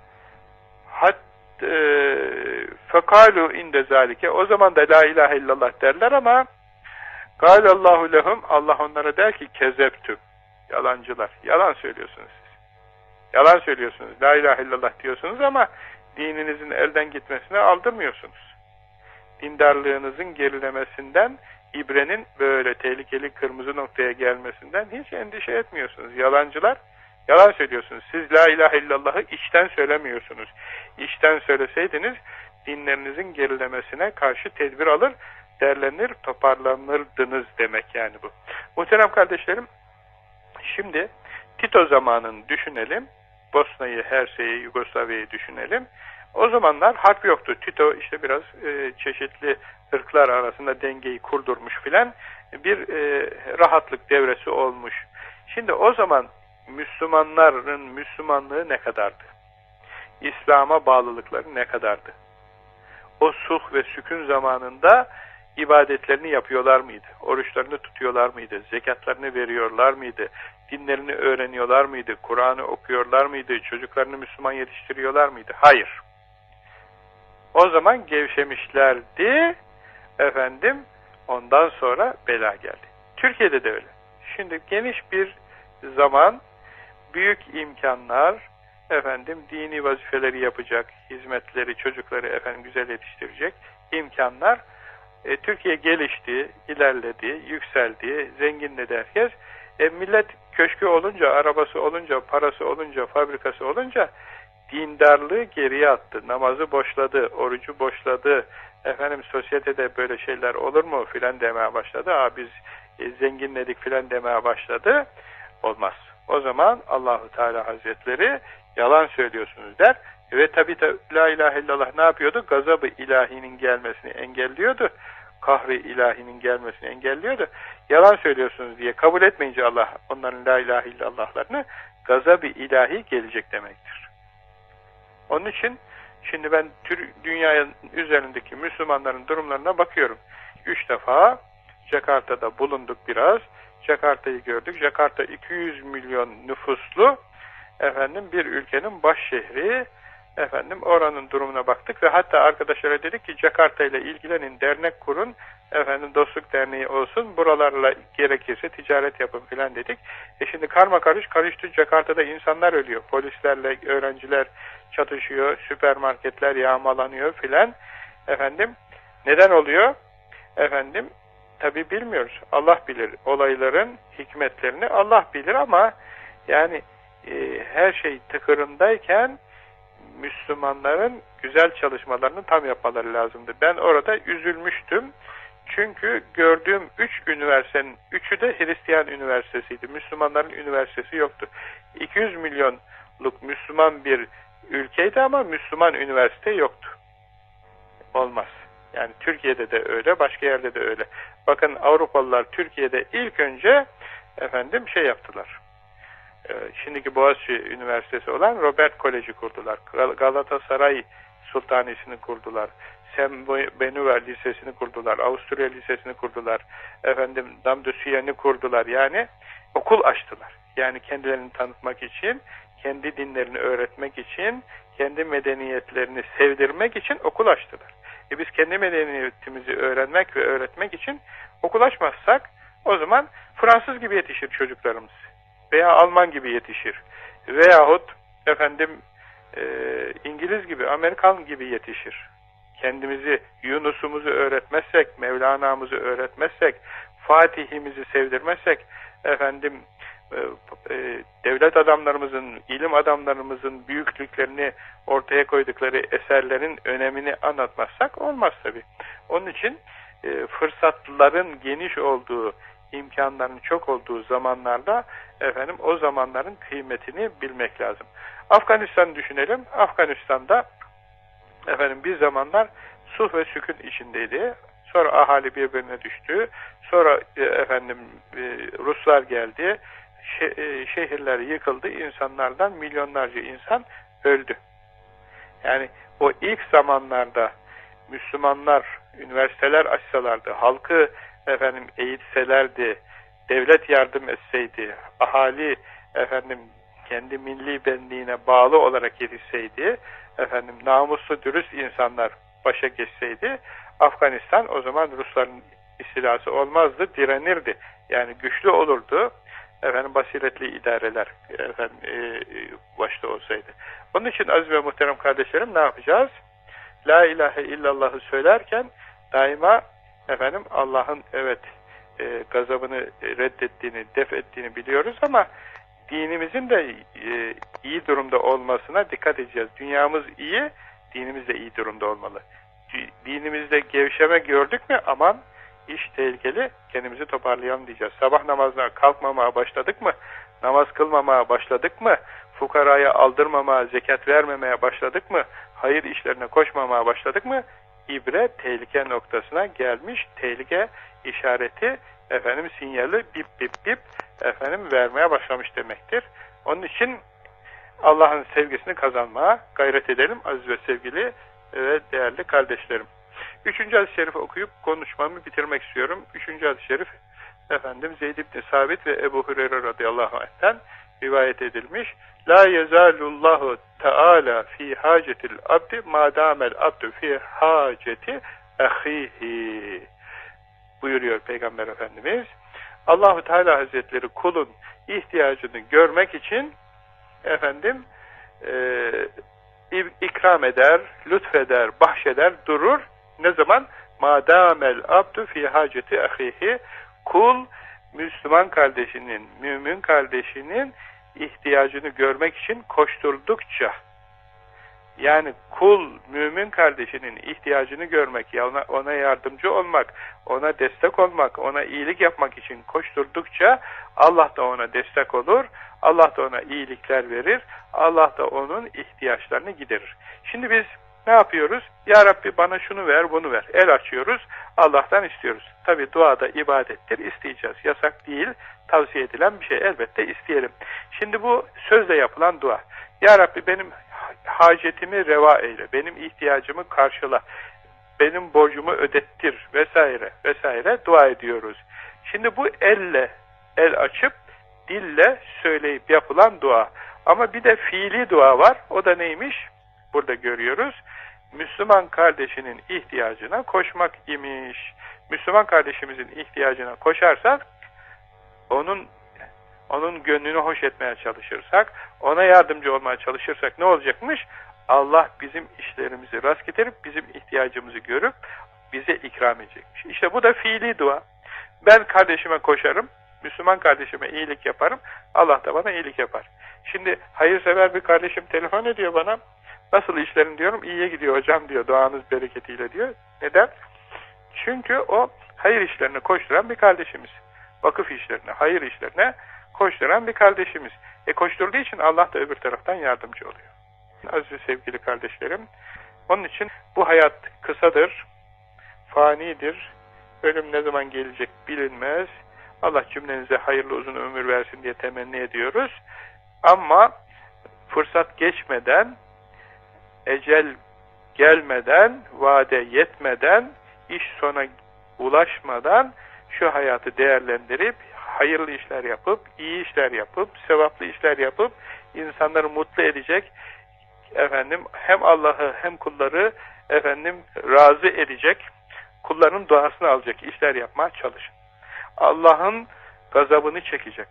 hat e, fekalu inde zalike o zaman da la ilahe illallah derler ama Galallahu lehum Allah onlara der ki kezeptüm. Yalancılar. Yalan söylüyorsunuz siz. Yalan söylüyorsunuz. La ilahe illallah diyorsunuz ama dininizin elden gitmesine aldırmıyorsunuz. Dindarlığınızın gerilemesinden, ibrenin böyle tehlikeli kırmızı noktaya gelmesinden hiç endişe etmiyorsunuz. Yalancılar, yalan söylüyorsunuz. Siz la ilahe illallahı içten söylemiyorsunuz. İçten söyleseydiniz dinlerinizin gerilemesine karşı tedbir alır, derlenir, toparlanırdınız demek yani bu. Muhterem kardeşlerim, şimdi Tito zamanını düşünelim. Bosna'yı, Hersey'i, Yugoslavya'yı düşünelim. O zamanlar harp yoktu. Tito işte biraz e, çeşitli ırklar arasında dengeyi kurdurmuş filan bir e, rahatlık devresi olmuş. Şimdi o zaman Müslümanların Müslümanlığı ne kadardı? İslam'a bağlılıkları ne kadardı? O sulh ve sükun zamanında ibadetlerini yapıyorlar mıydı? Oruçlarını tutuyorlar mıydı? Zekatlarını veriyorlar mıydı? Dinlerini öğreniyorlar mıydı? Kur'an'ı okuyorlar mıydı? Çocuklarını Müslüman yetiştiriyorlar mıydı? Hayır. O zaman gevşemişlerdi. Efendim ondan sonra bela geldi. Türkiye'de de öyle. Şimdi geniş bir zaman, büyük imkanlar, efendim dini vazifeleri yapacak, hizmetleri, çocukları efendim güzel yetiştirecek imkanlar e, Türkiye gelişti, ilerledi, yükseldi, zenginledi herkes. E, millet köşkü olunca, arabası olunca, parası olunca, fabrikası olunca dindarlığı geriye attı. Namazı boşladı, orucu boşladı. Efendim sosyetede böyle şeyler olur mu filan demeye başladı. Aa biz e, zenginledik filan demeye başladı. Olmaz. O zaman Allahu Teala Hazretleri yalan söylüyorsunuz der. Ve tabi la ilahe illallah ne yapıyordu? Gazabı ilahinin gelmesini engelliyordu. Kahri ilahinin gelmesini engelliyordu. Yalan söylüyorsunuz diye kabul etmeyince Allah onların la ilahe illallahlarını gazabı ilahi gelecek demektir. Onun için şimdi ben dünyanın üzerindeki Müslümanların durumlarına bakıyorum. Üç defa Jakarta'da bulunduk biraz. Jakarta'yı gördük. Jakarta 200 milyon nüfuslu efendim bir ülkenin baş şehri efendim oranın durumuna baktık ve hatta arkadaşlara dedik ki Jakarta ile ilgilenin dernek kurun efendim dostluk derneği olsun buralarla gerekirse ticaret yapın filan dedik. E şimdi karma karış karıştı Jakarta'da insanlar ölüyor. Polislerle öğrenciler çatışıyor, süpermarketler yağmalanıyor filan. Efendim neden oluyor? Efendim tabi bilmiyoruz. Allah bilir olayların hikmetlerini Allah bilir ama yani e, her şey tıkırındayken Müslümanların güzel çalışmalarını tam yapmaları lazımdı. Ben orada üzülmüştüm. Çünkü gördüğüm üç üniversitenin, üçü de Hristiyan üniversitesiydi. Müslümanların üniversitesi yoktu. 200 milyonluk Müslüman bir ülkeydi ama Müslüman üniversite yoktu. Olmaz. Yani Türkiye'de de öyle, başka yerde de öyle. Bakın Avrupalılar Türkiye'de ilk önce efendim şey yaptılar. Ee, şimdiki Boğaziçi Üniversitesi olan Robert Koleji kurdular. Galatasaray Sultanisi'ni kurdular. Sem Benuver Lisesi'ni kurdular. Avusturya Lisesi'ni kurdular. Efendim Damdüsiyen'i kurdular. Yani okul açtılar. Yani kendilerini tanıtmak için, kendi dinlerini öğretmek için, kendi medeniyetlerini sevdirmek için okul açtılar. E biz kendi medeniyetimizi öğrenmek ve öğretmek için okul açmazsak o zaman Fransız gibi yetişir çocuklarımız veya Alman gibi yetişir. Veyahut efendim e, İngiliz gibi, Amerikan gibi yetişir. Kendimizi, Yunus'umuzu öğretmezsek, Mevlana'mızı öğretmezsek, Fatih'imizi sevdirmezsek, efendim e, e, devlet adamlarımızın, ilim adamlarımızın büyüklüklerini ortaya koydukları eserlerin önemini anlatmazsak olmaz tabi. Onun için e, fırsatların geniş olduğu, imkanların çok olduğu zamanlarda efendim o zamanların kıymetini bilmek lazım. Afganistan düşünelim. Afganistan'da efendim bir zamanlar sulh ve sükun içindeydi. Sonra ahali birbirine düştü. Sonra e, efendim e, Ruslar geldi. e, şehirler yıkıldı, insanlardan milyonlarca insan öldü. Yani o ilk zamanlarda Müslümanlar üniversiteler açsalardı, halkı efendim eğitselerdi, devlet yardım etseydi, ahali efendim kendi milli benliğine bağlı olarak yetişseydi, efendim namuslu dürüst insanlar başa geçseydi, Afganistan o zaman Rusların istilası olmazdı, direnirdi. Yani güçlü olurdu. Efendim basiretli idareler efendim e, başta olsaydı. Onun için aziz ve muhterem kardeşlerim ne yapacağız? La ilahe illallah'ı söylerken daima efendim Allah'ın evet e, gazabını reddettiğini, def ettiğini biliyoruz ama dinimizin de e, iyi durumda olmasına dikkat edeceğiz. Dünyamız iyi, dinimiz de iyi durumda olmalı. Dinimizde gevşeme gördük mü aman iş tehlikeli, kendimizi toparlayalım diyeceğiz. Sabah namazına kalkmamaya başladık mı, namaz kılmamaya başladık mı, fukaraya aldırmamaya, zekat vermemeye başladık mı, hayır işlerine koşmamaya başladık mı, ibre tehlike noktasına gelmiş, tehlike işareti, efendim sinyali bip bip bip, efendim vermeye başlamış demektir. Onun için Allah'ın sevgisini kazanmaya gayret edelim aziz ve sevgili ve değerli kardeşlerim. Üçüncü hadis-i şerif okuyup konuşmamı bitirmek istiyorum. Üçüncü hadis-i şerif efendim Zeyd ibn Sabit ve Ebu Hureyre radıyallahu anh'ten rivayet edilmiş. La yezalullahu teala fi hacetil abdi madamel abdu fi haceti ahihi buyuruyor Peygamber Efendimiz. Allahu Teala Hazretleri kulun ihtiyacını görmek için efendim e, ikram eder, lütfeder, bahşeder, durur. Ne zaman? Madamel abdu fi haceti ahihi kul Müslüman kardeşinin, mümin kardeşinin ihtiyacını görmek için koşturdukça yani kul, mümin kardeşinin ihtiyacını görmek, ona, ona yardımcı olmak, ona destek olmak, ona iyilik yapmak için koşturdukça Allah da ona destek olur, Allah da ona iyilikler verir, Allah da onun ihtiyaçlarını giderir. Şimdi biz ne yapıyoruz? Ya Rabbi bana şunu ver, bunu ver. El açıyoruz, Allah'tan istiyoruz. Tabi duada ibadettir, isteyeceğiz. Yasak değil, tavsiye edilen bir şey. Elbette isteyelim. Şimdi bu sözle yapılan dua. Ya Rabbi benim hacetimi reva eyle, benim ihtiyacımı karşıla, benim borcumu ödettir vesaire vesaire dua ediyoruz. Şimdi bu elle, el açıp dille söyleyip yapılan dua. Ama bir de fiili dua var. O da neymiş? Burada görüyoruz. Müslüman kardeşinin ihtiyacına koşmak imiş. Müslüman kardeşimizin ihtiyacına koşarsak onun onun gönlünü hoş etmeye çalışırsak, ona yardımcı olmaya çalışırsak ne olacakmış? Allah bizim işlerimizi rast getirip bizim ihtiyacımızı görüp bize ikram edecekmiş. İşte bu da fiili dua. Ben kardeşime koşarım, Müslüman kardeşime iyilik yaparım, Allah da bana iyilik yapar. Şimdi hayırsever bir kardeşim telefon ediyor bana, nasıl işlerin diyorum, iyiye gidiyor hocam diyor, duanız bereketiyle diyor. Neden? Çünkü o hayır işlerine koşturan bir kardeşimiz. Vakıf işlerine, hayır işlerine koşturan bir kardeşimiz. E koşturduğu için Allah da öbür taraftan yardımcı oluyor. Aziz sevgili kardeşlerim, onun için bu hayat kısadır, fanidir, ölüm ne zaman gelecek bilinmez. Allah cümlenize hayırlı uzun ömür versin diye temenni ediyoruz. Ama fırsat geçmeden, ecel gelmeden, vade yetmeden, iş sona ulaşmadan şu hayatı değerlendirip hayırlı işler yapıp, iyi işler yapıp, sevaplı işler yapıp insanları mutlu edecek efendim hem Allah'ı hem kulları efendim razı edecek kulların duasını alacak işler yapmaya çalışın. Allah'ın gazabını çekecek.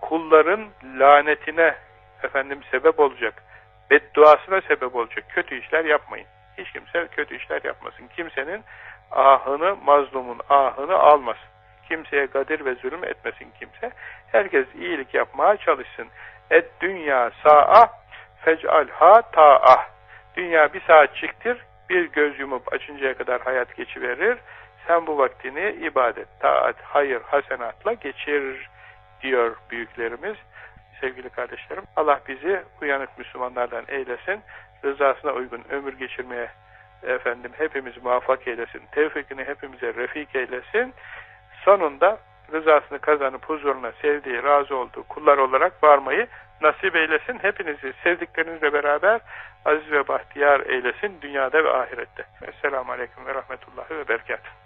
Kulların lanetine efendim sebep olacak. Bedduasına sebep olacak. Kötü işler yapmayın. Hiç kimse kötü işler yapmasın. Kimsenin ahını, mazlumun ahını almasın. Kimseye kadir ve zulüm etmesin kimse. Herkes iyilik yapmaya çalışsın. Et dünya sa'a fec'alha ta'ah. Dünya bir saat çıktır, bir göz yumup açıncaya kadar hayat geçiverir. Sen bu vaktini ibadet, taat, hayır, hasenatla geçir diyor büyüklerimiz. Sevgili kardeşlerim, Allah bizi uyanık Müslümanlardan eylesin. Rızasına uygun ömür geçirmeye efendim hepimizi muvaffak eylesin. Tevfikini hepimize refik eylesin. Sonunda rızasını kazanıp huzuruna sevdiği, razı olduğu kullar olarak varmayı nasip eylesin. Hepinizi sevdiklerinizle beraber aziz ve bahtiyar eylesin dünyada ve ahirette. Esselamu Aleyküm ve Rahmetullahi ve Berekatuhu.